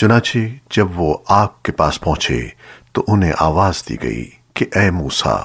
چنانچہ جب وہ آگ کے پاس پہنچے تو انہیں آواز دی گئی کہ اے موسیٰ